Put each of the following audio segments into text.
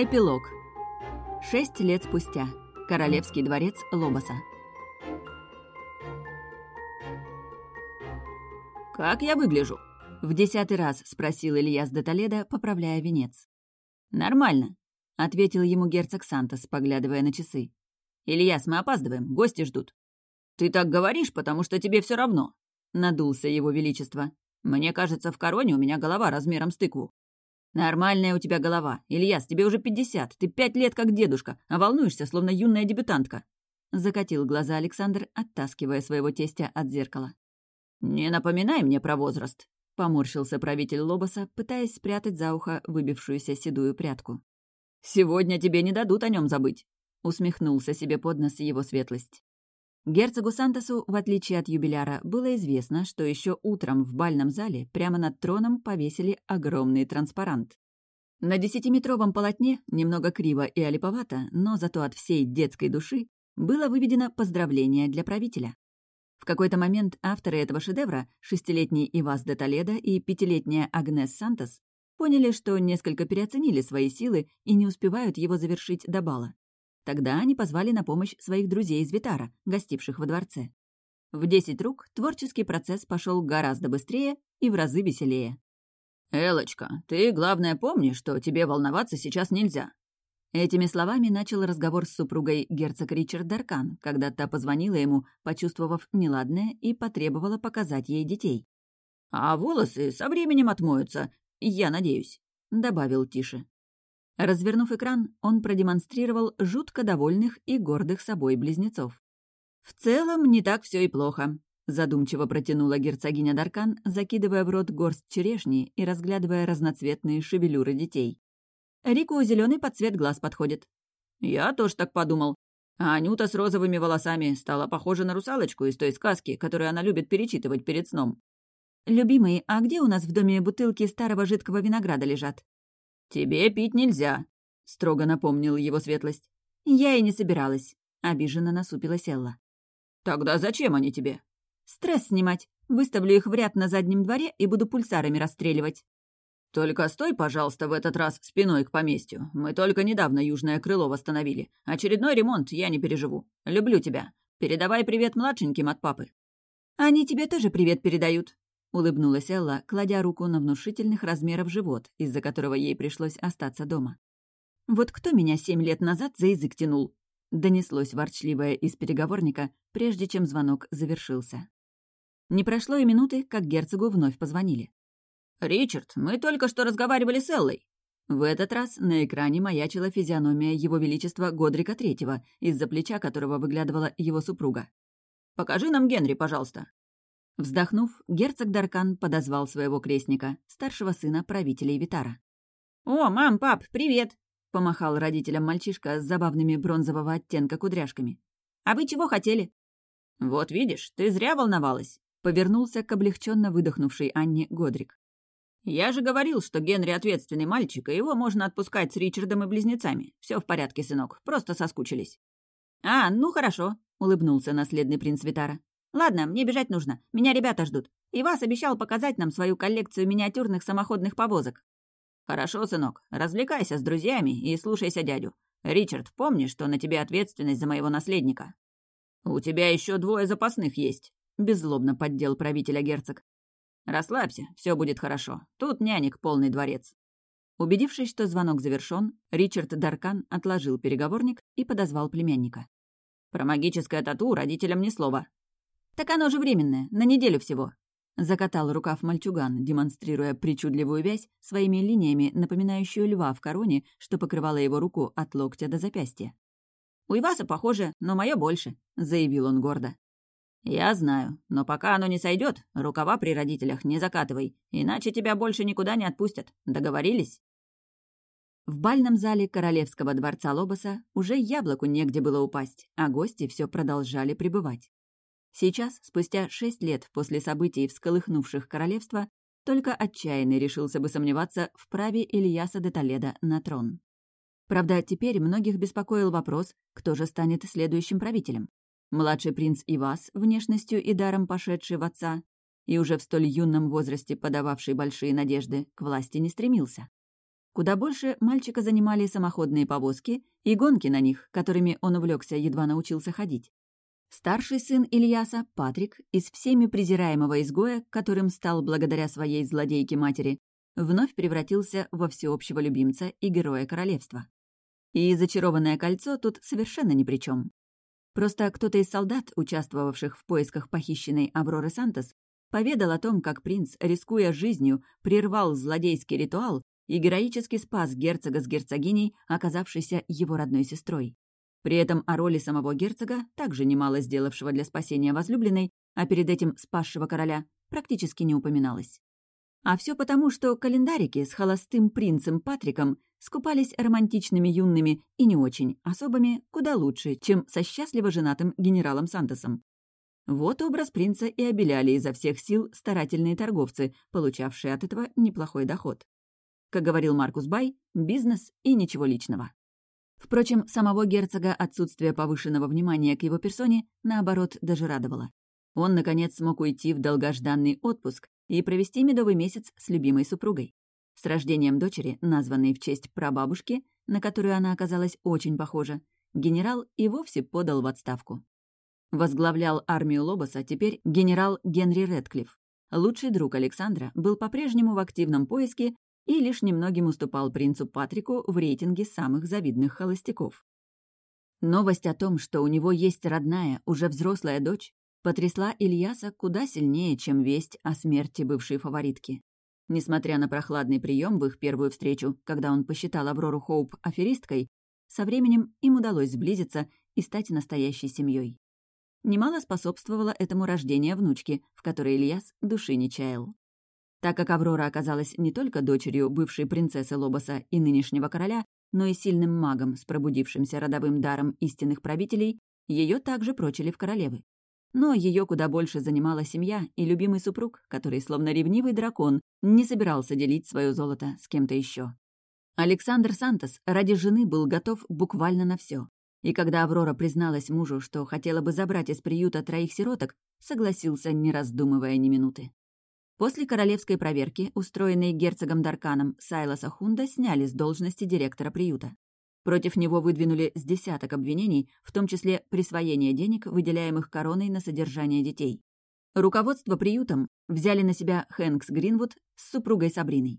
Эпилог. Шесть лет спустя. Королевский дворец Лобоса. «Как я выгляжу?» — в десятый раз спросил Ильяс де Толедо, поправляя венец. «Нормально», — ответил ему герцог Сантос, поглядывая на часы. «Ильяс, мы опаздываем, гости ждут». «Ты так говоришь, потому что тебе все равно», — надулся его величество. «Мне кажется, в короне у меня голова размером с тыкву». «Нормальная у тебя голова. Ильяс, тебе уже пятьдесят. Ты пять лет как дедушка, а волнуешься, словно юная дебютантка». Закатил глаза Александр, оттаскивая своего тестя от зеркала. «Не напоминай мне про возраст», — поморщился правитель Лобоса, пытаясь спрятать за ухо выбившуюся седую прядку. «Сегодня тебе не дадут о нем забыть», — усмехнулся себе под нос его светлость. Герцогу Сантосу, в отличие от юбиляра, было известно, что еще утром в бальном зале прямо над троном повесили огромный транспарант. На десятиметровом полотне, немного криво и олиповато, но зато от всей детской души, было выведено поздравление для правителя. В какой-то момент авторы этого шедевра, шестилетний Ивас де Толедо и пятилетняя Агнес Сантос, поняли, что несколько переоценили свои силы и не успевают его завершить до бала. Тогда они позвали на помощь своих друзей из Витара, гостивших во дворце. В десять рук творческий процесс пошел гораздо быстрее и в разы веселее. «Элочка, ты, главное, помни, что тебе волноваться сейчас нельзя». Этими словами начал разговор с супругой герцог Ричард Даркан, когда та позвонила ему, почувствовав неладное, и потребовала показать ей детей. «А волосы со временем отмоются, я надеюсь», — добавил тише. Развернув экран, он продемонстрировал жутко довольных и гордых собой близнецов. «В целом, не так все и плохо», — задумчиво протянула герцогиня Даркан, закидывая в рот горсть черешни и разглядывая разноцветные шевелюры детей. «Рику зеленый под цвет глаз подходит». «Я тоже так подумал. А Анюта с розовыми волосами стала похожа на русалочку из той сказки, которую она любит перечитывать перед сном». «Любимый, а где у нас в доме бутылки старого жидкого винограда лежат?» «Тебе пить нельзя», — строго напомнил его светлость. «Я и не собиралась», — обиженно насупилась Элла. «Тогда зачем они тебе?» «Стресс снимать. Выставлю их в ряд на заднем дворе и буду пульсарами расстреливать». «Только стой, пожалуйста, в этот раз спиной к поместью. Мы только недавно южное крыло восстановили. Очередной ремонт я не переживу. Люблю тебя. Передавай привет младшеньким от папы». «Они тебе тоже привет передают», — улыбнулась Элла, кладя руку на внушительных размеров живот, из-за которого ей пришлось остаться дома. «Вот кто меня семь лет назад за язык тянул?» — донеслось ворчливое из переговорника, прежде чем звонок завершился. Не прошло и минуты, как герцогу вновь позвонили. «Ричард, мы только что разговаривали с Эллой». В этот раз на экране маячила физиономия Его Величества Годрика Третьего, из-за плеча которого выглядывала его супруга. «Покажи нам Генри, пожалуйста». Вздохнув, герцог Даркан подозвал своего крестника, старшего сына правителей Витара. «О, мам, пап, привет!» — помахал родителям мальчишка с забавными бронзового оттенка кудряшками. «А вы чего хотели?» «Вот видишь, ты зря волновалась», — повернулся к облегченно выдохнувшей Анне Годрик. «Я же говорил, что Генри ответственный мальчик, и его можно отпускать с Ричардом и близнецами. Все в порядке, сынок, просто соскучились». «А, ну хорошо», — улыбнулся наследный принц Витара. Ладно, мне бежать нужно. Меня ребята ждут. И вас обещал показать нам свою коллекцию миниатюрных самоходных повозок. Хорошо, сынок. Развлекайся с друзьями и слушайся дядю. Ричард, помни, что на тебе ответственность за моего наследника. У тебя еще двое запасных есть. Беззлобно поддел правителя герцог. Расслабься, все будет хорошо. Тут нянек полный дворец. Убедившись, что звонок завершен, Ричард Даркан отложил переговорник и подозвал племянника. «Про магическое тату родителям ни слова. «Так оно же временное, на неделю всего», — закатал рукав мальчуган, демонстрируя причудливую вязь своими линиями, напоминающую льва в короне, что покрывало его руку от локтя до запястья. «У Иваса похоже, но мое больше», — заявил он гордо. «Я знаю, но пока оно не сойдет, рукава при родителях не закатывай, иначе тебя больше никуда не отпустят. Договорились?» В бальном зале королевского дворца Лобоса уже яблоку негде было упасть, а гости все продолжали пребывать. Сейчас, спустя шесть лет после событий, всколыхнувших королевство, только отчаянный решился бы сомневаться в праве Ильяса де Толедо на трон. Правда, теперь многих беспокоил вопрос, кто же станет следующим правителем. Младший принц Ивас, внешностью и даром пошедший в отца, и уже в столь юном возрасте подававший большие надежды, к власти не стремился. Куда больше мальчика занимали самоходные повозки и гонки на них, которыми он увлекся, едва научился ходить. Старший сын Ильяса, Патрик, из всеми презираемого изгоя, которым стал благодаря своей злодейке матери, вновь превратился во всеобщего любимца и героя королевства. И зачарованное кольцо тут совершенно ни при чем. Просто кто-то из солдат, участвовавших в поисках похищенной Авроры Сантос, поведал о том, как принц, рискуя жизнью, прервал злодейский ритуал и героически спас герцога с герцогиней, оказавшейся его родной сестрой. При этом о роли самого герцога, также немало сделавшего для спасения возлюбленной, а перед этим спасшего короля, практически не упоминалось. А все потому, что календарики с холостым принцем Патриком скупались романтичными юными и не очень особыми куда лучше, чем со счастливо женатым генералом Сантосом. Вот образ принца и обеляли изо всех сил старательные торговцы, получавшие от этого неплохой доход. Как говорил Маркус Бай, бизнес и ничего личного. Впрочем, самого герцога отсутствие повышенного внимания к его персоне, наоборот, даже радовало. Он, наконец, смог уйти в долгожданный отпуск и провести медовый месяц с любимой супругой. С рождением дочери, названной в честь прабабушки, на которую она оказалась очень похожа, генерал и вовсе подал в отставку. Возглавлял армию Лобоса теперь генерал Генри Редклифф. Лучший друг Александра был по-прежнему в активном поиске и лишь немногим уступал принцу Патрику в рейтинге самых завидных холостяков. Новость о том, что у него есть родная, уже взрослая дочь, потрясла Ильяса куда сильнее, чем весть о смерти бывшей фаворитки. Несмотря на прохладный прием в их первую встречу, когда он посчитал Аврору Хоуп аферисткой, со временем им удалось сблизиться и стать настоящей семьей. Немало способствовало этому рождение внучки, в которой Ильяс души не чаял. Так как Аврора оказалась не только дочерью бывшей принцессы Лобоса и нынешнего короля, но и сильным магом с пробудившимся родовым даром истинных правителей, ее также прочили в королевы. Но ее куда больше занимала семья и любимый супруг, который, словно ревнивый дракон, не собирался делить свое золото с кем-то еще. Александр Сантос ради жены был готов буквально на все. И когда Аврора призналась мужу, что хотела бы забрать из приюта троих сироток, согласился, не раздумывая ни минуты. После королевской проверки, устроенной герцогом Дарканом, Сайлоса Хунда сняли с должности директора приюта. Против него выдвинули с десяток обвинений, в том числе присвоение денег, выделяемых короной на содержание детей. Руководство приютом взяли на себя Хэнкс Гринвуд с супругой Сабриной.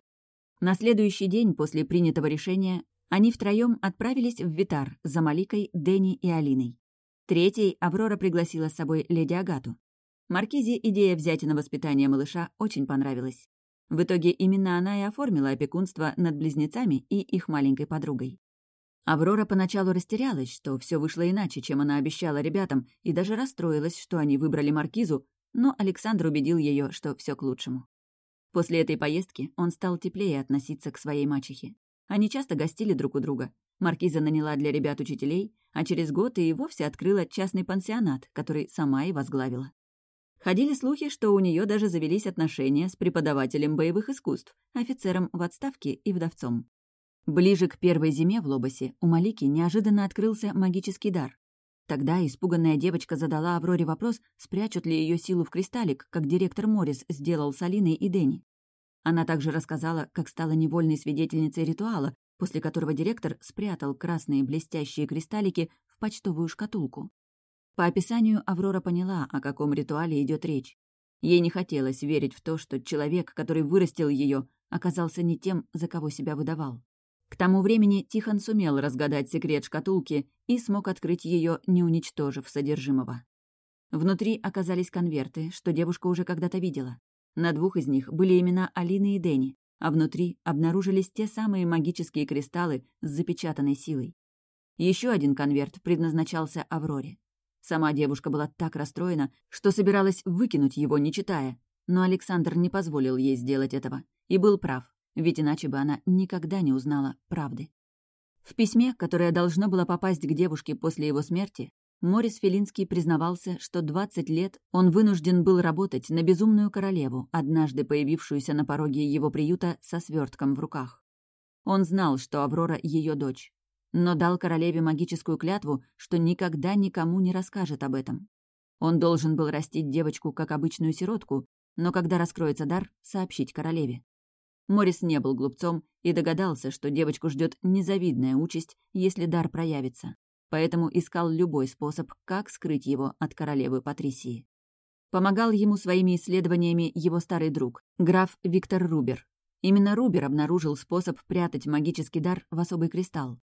На следующий день после принятого решения они втроем отправились в Витар за Маликой, Дэнни и Алиной. Третьей Аврора пригласила с собой леди Агату. Маркизе идея взять на воспитание малыша очень понравилась. В итоге именно она и оформила опекунство над близнецами и их маленькой подругой. Аврора поначалу растерялась, что все вышло иначе, чем она обещала ребятам, и даже расстроилась, что они выбрали Маркизу, но Александр убедил ее, что все к лучшему. После этой поездки он стал теплее относиться к своей мачехе. Они часто гостили друг у друга. Маркиза наняла для ребят учителей, а через год и вовсе открыла частный пансионат, который сама и возглавила. Ходили слухи, что у нее даже завелись отношения с преподавателем боевых искусств, офицером в отставке и вдовцом. Ближе к первой зиме в Лобосе у Малики неожиданно открылся магический дар. Тогда испуганная девочка задала Авроре вопрос, спрячут ли ее силу в кристаллик, как директор Моррис сделал с Алиной и Дэнни. Она также рассказала, как стала невольной свидетельницей ритуала, после которого директор спрятал красные блестящие кристаллики в почтовую шкатулку. По описанию Аврора поняла, о каком ритуале идет речь. Ей не хотелось верить в то, что человек, который вырастил ее, оказался не тем, за кого себя выдавал. К тому времени Тихон сумел разгадать секрет шкатулки и смог открыть ее, не уничтожив содержимого. Внутри оказались конверты, что девушка уже когда-то видела. На двух из них были имена Алины и Дени, а внутри обнаружились те самые магические кристаллы с запечатанной силой. Еще один конверт предназначался Авроре. Сама девушка была так расстроена, что собиралась выкинуть его, не читая. Но Александр не позволил ей сделать этого. И был прав, ведь иначе бы она никогда не узнала правды. В письме, которое должно было попасть к девушке после его смерти, Морис Филинский признавался, что 20 лет он вынужден был работать на безумную королеву, однажды появившуюся на пороге его приюта со свертком в руках. Он знал, что Аврора — ее дочь, но дал королеве магическую клятву, что никогда никому не расскажет об этом. Он должен был растить девочку как обычную сиротку, но когда раскроется дар, сообщить королеве. Морис не был глупцом и догадался, что девочку ждет незавидная участь, если дар проявится. Поэтому искал любой способ, как скрыть его от королевы Патрисии. Помогал ему своими исследованиями его старый друг, граф Виктор Рубер. Именно Рубер обнаружил способ прятать магический дар в особый кристалл.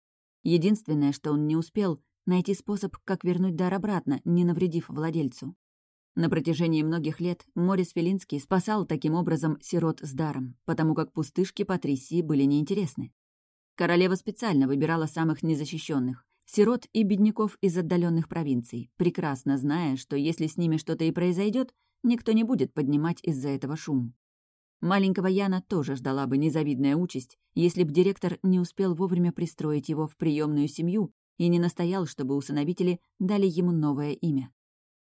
Единственное, что он не успел, найти способ, как вернуть дар обратно, не навредив владельцу. На протяжении многих лет Морис Филинский спасал таким образом сирот с даром, потому как пустышки Патрисии были неинтересны. Королева специально выбирала самых незащищенных, сирот и бедняков из отдаленных провинций, прекрасно зная, что если с ними что-то и произойдет, никто не будет поднимать из-за этого шум. Маленького Яна тоже ждала бы незавидная участь, если б директор не успел вовремя пристроить его в приемную семью и не настоял, чтобы усыновители дали ему новое имя.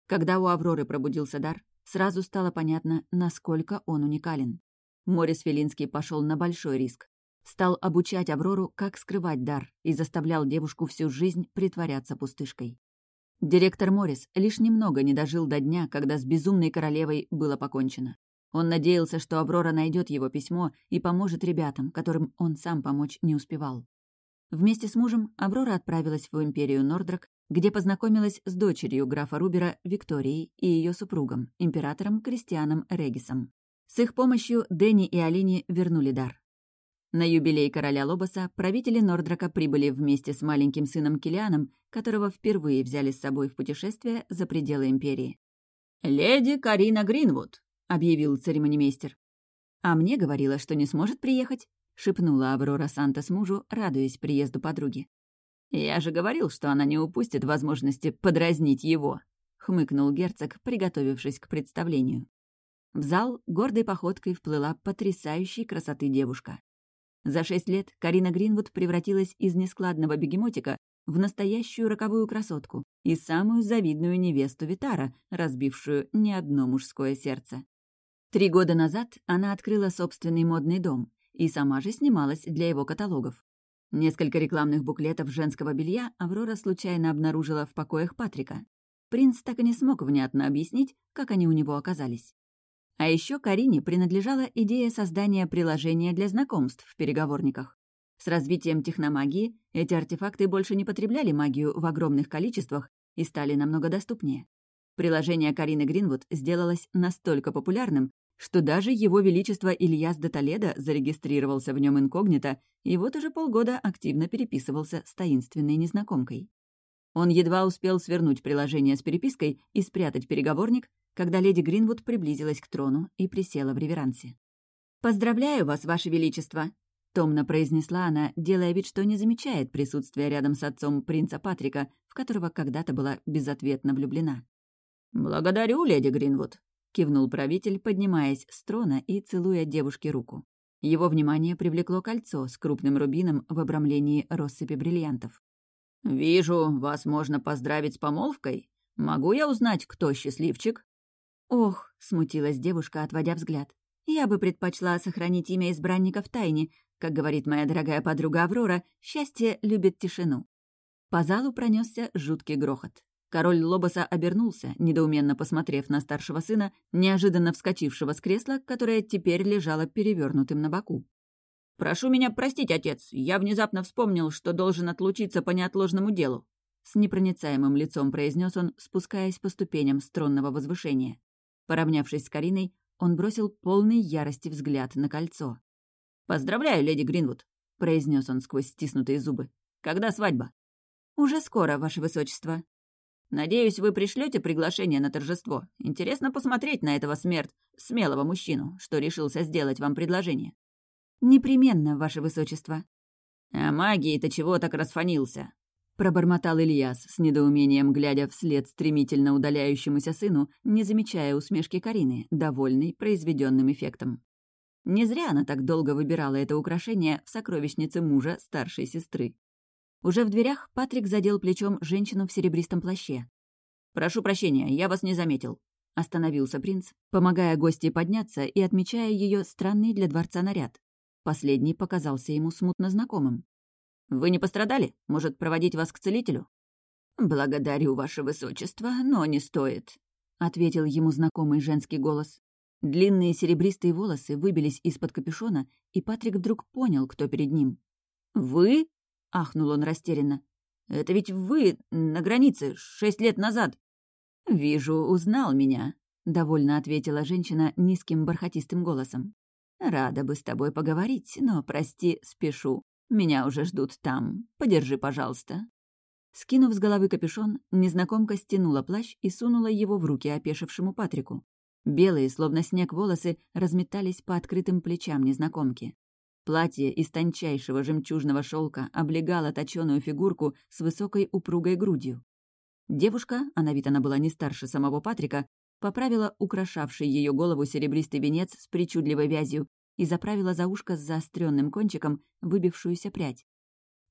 Когда у Авроры пробудился дар, сразу стало понятно, насколько он уникален. Морис Филинский пошел на большой риск, стал обучать Аврору, как скрывать дар, и заставлял девушку всю жизнь притворяться пустышкой. Директор Моррис лишь немного не дожил до дня, когда с безумной королевой было покончено. Он надеялся, что Аврора найдет его письмо и поможет ребятам, которым он сам помочь не успевал. Вместе с мужем Аврора отправилась в империю Нордрак, где познакомилась с дочерью графа Рубера Викторией и ее супругом, императором Кристианом Регисом. С их помощью Дэнни и Алине вернули дар. На юбилей короля Лобоса правители Нордрака прибыли вместе с маленьким сыном Килианом, которого впервые взяли с собой в путешествие за пределы империи. «Леди Карина Гринвуд», — объявил церемонимейстер. «А мне говорила, что не сможет приехать», — шепнула Аврора Сантос мужу, радуясь приезду подруги. «Я же говорил, что она не упустит возможности подразнить его», — хмыкнул герцог, приготовившись к представлению. В зал гордой походкой вплыла потрясающей красоты девушка. За шесть лет Карина Гринвуд превратилась из нескладного бегемотика в настоящую роковую красотку и самую завидную невесту Витара, разбившую не одно мужское сердце. Три года назад она открыла собственный модный дом и сама же снималась для его каталогов. Несколько рекламных буклетов женского белья Аврора случайно обнаружила в покоях Патрика. Принц так и не смог внятно объяснить, как они у него оказались. А еще Карине принадлежала идея создания приложения для знакомств в переговорниках. С развитием техномагии эти артефакты больше не потребляли магию в огромных количествах и стали намного доступнее. Приложение Карины Гринвуд сделалось настолько популярным, что даже его величество Ильяс де Толедо зарегистрировался в нем инкогнито и вот уже полгода активно переписывался с таинственной незнакомкой. Он едва успел свернуть приложение с перепиской и спрятать переговорник, когда леди Гринвуд приблизилась к трону и присела в реверансе. «Поздравляю вас, ваше величество!» — томно произнесла она, делая вид, что не замечает присутствия рядом с отцом принца Патрика, в которого когда-то была безответно влюблена. «Благодарю, леди Гринвуд!» — кивнул правитель, поднимаясь с трона и целуя девушке руку. Его внимание привлекло кольцо с крупным рубином в обрамлении россыпи бриллиантов. «Вижу, вас можно поздравить с помолвкой. Могу я узнать, кто счастливчик?» «Ох», — смутилась девушка, отводя взгляд. «Я бы предпочла сохранить имя избранника в тайне. Как говорит моя дорогая подруга Аврора, счастье любит тишину». По залу пронесся жуткий грохот. Король Лобоса обернулся, недоуменно посмотрев на старшего сына, неожиданно вскочившего с кресла, которое теперь лежало перевернутым на боку. «Прошу меня простить, отец. Я внезапно вспомнил, что должен отлучиться по неотложному делу», — с непроницаемым лицом произнес он, спускаясь по ступеням стронного возвышения. Поравнявшись с Кариной, он бросил полный ярости взгляд на кольцо. «Поздравляю, леди Гринвуд», — произнес он сквозь стиснутые зубы. «Когда свадьба?» «Уже скоро, ваше высочество». «Надеюсь, вы пришлете приглашение на торжество. Интересно посмотреть на этого смерть, смелого мужчину, что решился сделать вам предложение». «Непременно, ваше высочество». «А магии-то чего так расфанился?» Пробормотал Ильяс с недоумением, глядя вслед стремительно удаляющемуся сыну, не замечая усмешки Карины, довольной произведенным эффектом. Не зря она так долго выбирала это украшение в сокровищнице мужа старшей сестры. Уже в дверях Патрик задел плечом женщину в серебристом плаще. «Прошу прощения, я вас не заметил», — остановился принц, помогая гостье подняться и отмечая ее странный для дворца наряд. Последний показался ему смутно знакомым. Вы не пострадали? Может, проводить вас к целителю?» «Благодарю, ваше высочество, но не стоит», — ответил ему знакомый женский голос. Длинные серебристые волосы выбились из-под капюшона, и Патрик вдруг понял, кто перед ним. «Вы?» — ахнул он растерянно. «Это ведь вы на границе шесть лет назад». «Вижу, узнал меня», — довольно ответила женщина низким бархатистым голосом. «Рада бы с тобой поговорить, но, прости, спешу. Меня уже ждут там. Подержи, пожалуйста». Скинув с головы капюшон, незнакомка стянула плащ и сунула его в руки опешившему Патрику. Белые, словно снег, волосы разметались по открытым плечам незнакомки. Платье из тончайшего жемчужного шелка облегало точеную фигурку с высокой упругой грудью. Девушка, а на вид она была не старше самого Патрика, поправила украшавший ее голову серебристый венец с причудливой вязью и заправила за ушко с заостренным кончиком выбившуюся прядь.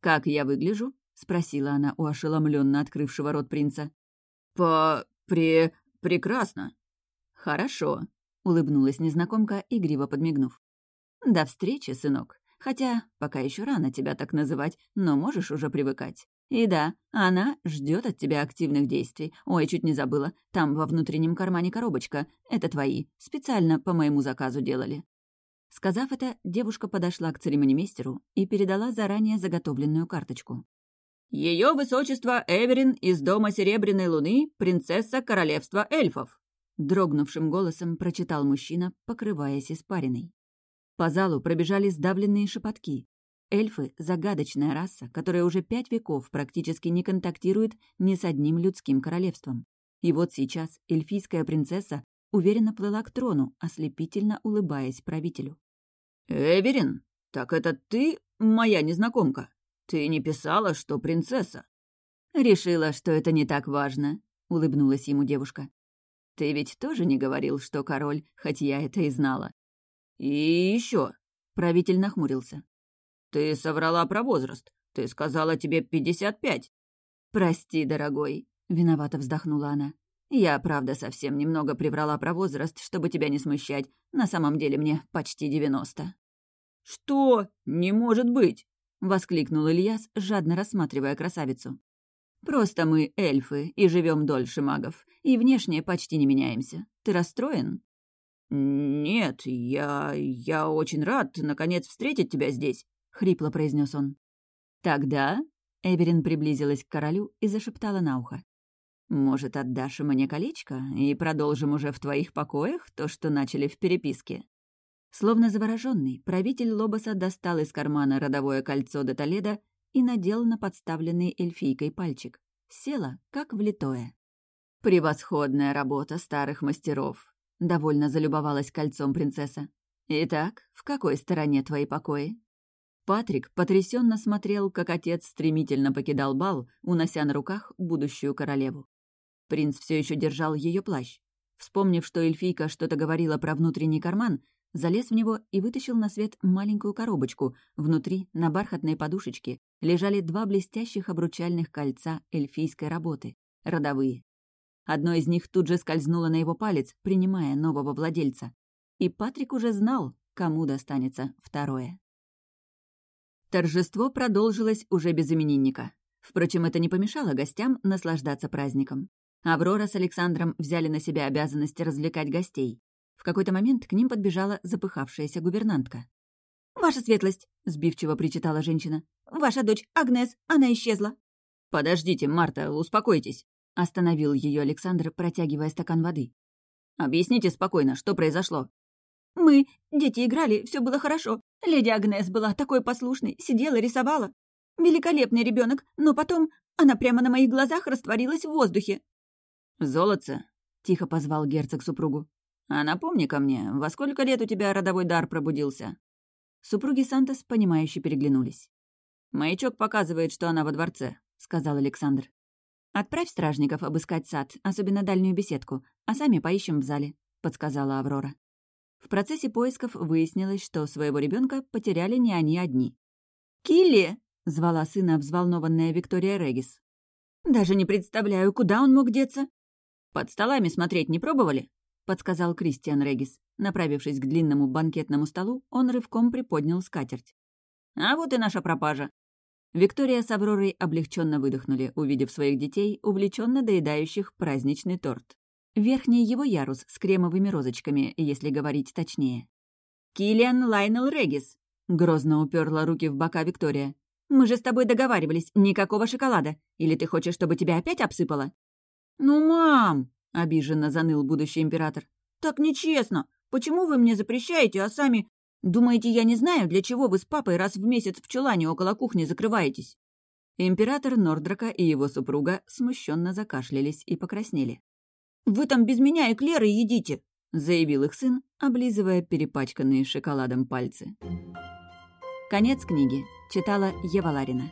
«Как я выгляжу?» — спросила она у ошеломленно открывшего рот принца. «По... пре... прекрасно!» «Хорошо», — улыбнулась незнакомка, игриво подмигнув. «До встречи, сынок. Хотя пока еще рано тебя так называть, но можешь уже привыкать. И да, она ждет от тебя активных действий. Ой, чуть не забыла. Там во внутреннем кармане коробочка. Это твои. Специально по моему заказу делали». Сказав это, девушка подошла к церемонимейстеру и передала заранее заготовленную карточку. Ее высочество Эверин из дома Серебряной Луны, принцесса королевства эльфов», — дрогнувшим голосом прочитал мужчина, покрываясь испариной. По залу пробежали сдавленные шепотки. Эльфы — загадочная раса, которая уже пять веков практически не контактирует ни с одним людским королевством. И вот сейчас эльфийская принцесса уверенно плыла к трону, ослепительно улыбаясь правителю. «Эверин, так это ты, моя незнакомка? Ты не писала, что принцесса?» «Решила, что это не так важно», — улыбнулась ему девушка. «Ты ведь тоже не говорил, что король, хоть я это и знала. «И еще, правитель нахмурился. «Ты соврала про возраст. Ты сказала тебе пятьдесят пять». «Прости, дорогой», — виновато вздохнула она. «Я, правда, совсем немного приврала про возраст, чтобы тебя не смущать. На самом деле мне почти девяносто». «Что? Не может быть!» — воскликнул Ильяс, жадно рассматривая красавицу. «Просто мы эльфы и живем дольше магов, и внешне почти не меняемся. Ты расстроен?» «Нет, я... я очень рад, наконец, встретить тебя здесь», — хрипло произнес он. «Тогда...» — Эверин приблизилась к королю и зашептала на ухо. «Может, отдашь мне колечко и продолжим уже в твоих покоях то, что начали в переписке?» Словно завороженный, правитель Лобоса достал из кармана родовое кольцо до Толеда и надел на подставленный эльфийкой пальчик. Села, как влитое. «Превосходная работа старых мастеров», — довольно залюбовалась кольцом принцесса. «Итак, в какой стороне твои покои?» Патрик потрясенно смотрел, как отец стремительно покидал бал, унося на руках будущую королеву. Принц все еще держал ее плащ. Вспомнив, что эльфийка что-то говорила про внутренний карман, залез в него и вытащил на свет маленькую коробочку. Внутри, на бархатной подушечке, лежали два блестящих обручальных кольца эльфийской работы, родовые. Одно из них тут же скользнуло на его палец, принимая нового владельца. И Патрик уже знал, кому достанется второе. Торжество продолжилось уже без именинника. Впрочем, это не помешало гостям наслаждаться праздником. Аврора с Александром взяли на себя обязанность развлекать гостей. В какой-то момент к ним подбежала запыхавшаяся гувернантка. «Ваша светлость!» — сбивчиво причитала женщина. «Ваша дочь, Агнес, она исчезла!» «Подождите, Марта, успокойтесь!» Остановил ее Александр, протягивая стакан воды. «Объясните спокойно, что произошло?» «Мы, дети играли, все было хорошо. Леди Агнес была такой послушной, сидела, рисовала. Великолепный ребенок, но потом она прямо на моих глазах растворилась в воздухе». «Золотце», — тихо позвал герцог супругу. «А напомни ко мне, во сколько лет у тебя родовой дар пробудился?» Супруги Сантос, понимающе переглянулись. «Маячок показывает, что она во дворце», — сказал Александр. «Отправь стражников обыскать сад, особенно дальнюю беседку, а сами поищем в зале», — подсказала Аврора. В процессе поисков выяснилось, что своего ребенка потеряли не они одни. «Килли!» — звала сына взволнованная Виктория Регис. «Даже не представляю, куда он мог деться». «Под столами смотреть не пробовали?» — подсказал Кристиан Регис. Направившись к длинному банкетному столу, он рывком приподнял скатерть. «А вот и наша пропажа. Виктория с Авророй облегченно выдохнули, увидев своих детей, увлеченно доедающих праздничный торт. Верхний его ярус с кремовыми розочками, если говорить точнее. «Киллиан Лайнел Регис», — грозно уперла руки в бока Виктория. «Мы же с тобой договаривались, никакого шоколада. Или ты хочешь, чтобы тебя опять обсыпало?» «Ну, мам!» — обиженно заныл будущий император. «Так нечестно. Почему вы мне запрещаете, а сами... Думаете, я не знаю, для чего вы с папой раз в месяц в чулане около кухни закрываетесь?» Император Нордрака и его супруга смущенно закашлялись и покраснели. «Вы там без меня и Клеры едите!» — заявил их сын, облизывая перепачканные шоколадом пальцы. Конец книги. Читала Ева Ларина.